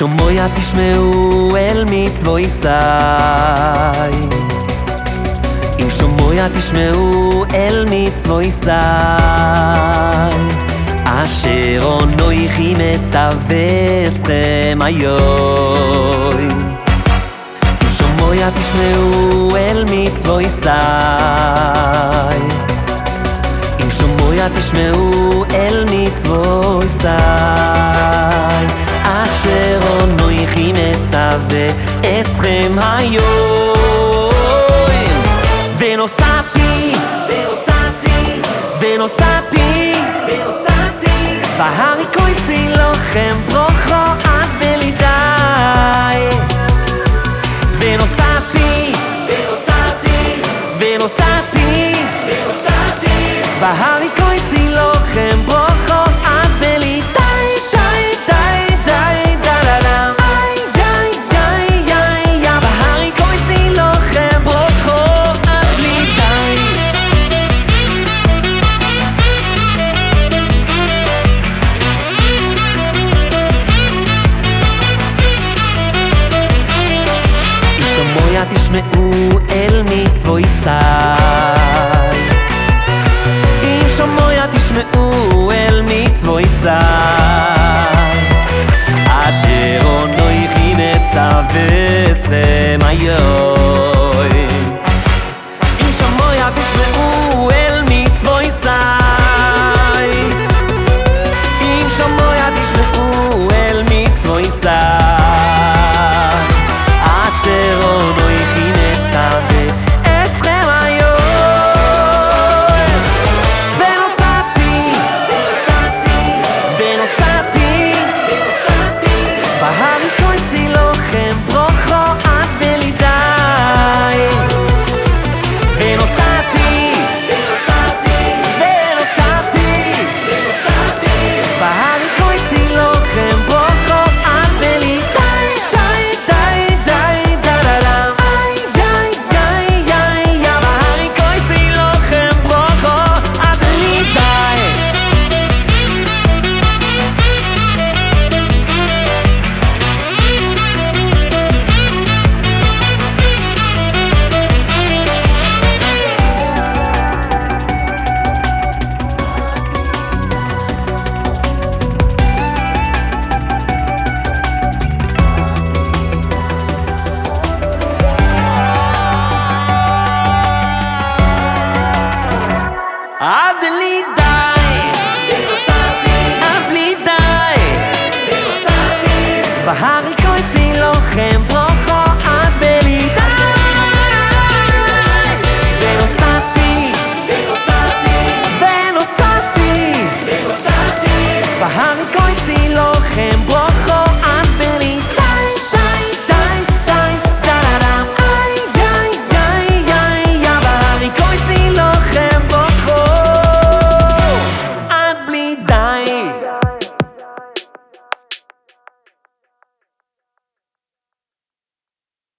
שומויה תשמעו אל מצווי סי. אם שומויה תשמעו אל מצווי סי אשר אונויכי מצווה אסכם היום. אם שומויה תשמעו אל מצווי סי אם שומויה תשמעו אל מצווי סי אשר אונויכי מצווה אסכם היום. ונוסעתי, ונוסעתי, ונוסעתי, ונוסעתי בהרי כויסי לוחם ברוכו עד בלידי ונוסעתי, ונוסעתי, ונוסעתי, ונוסעתי בהרי כויסי שמויה תשמעו אל מצווי סי אם שמויה תשמעו אל מצווי סי אשר אונויכי מצווה אסכם היום